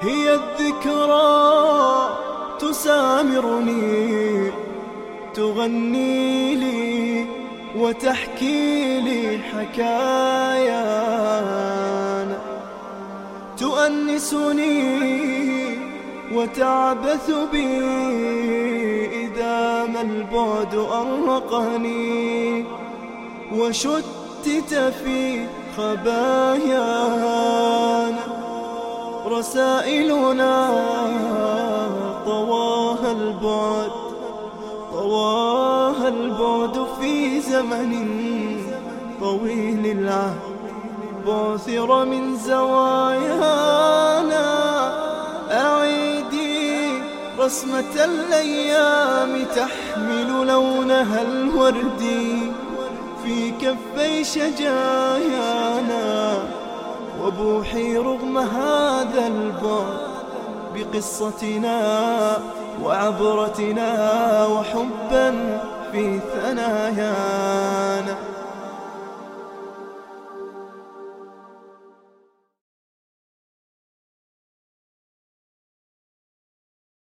هي الذكرى تسامرني تغني لي وتحكي لي حكايانا. تؤنسني وتعبث بي إذا ما البعد أرقني وشتت في خبايانا. رسائلنا طواها البعد طواها البعد في زمن طويل العهد. بعثر من زوايانا أعيدي رسمة الأيام تحمل لونها الوردي. في كفي شجايانا وبوحي رغم هذا البعد بقصتنا وعبرتنا وحبا في ثنايانا.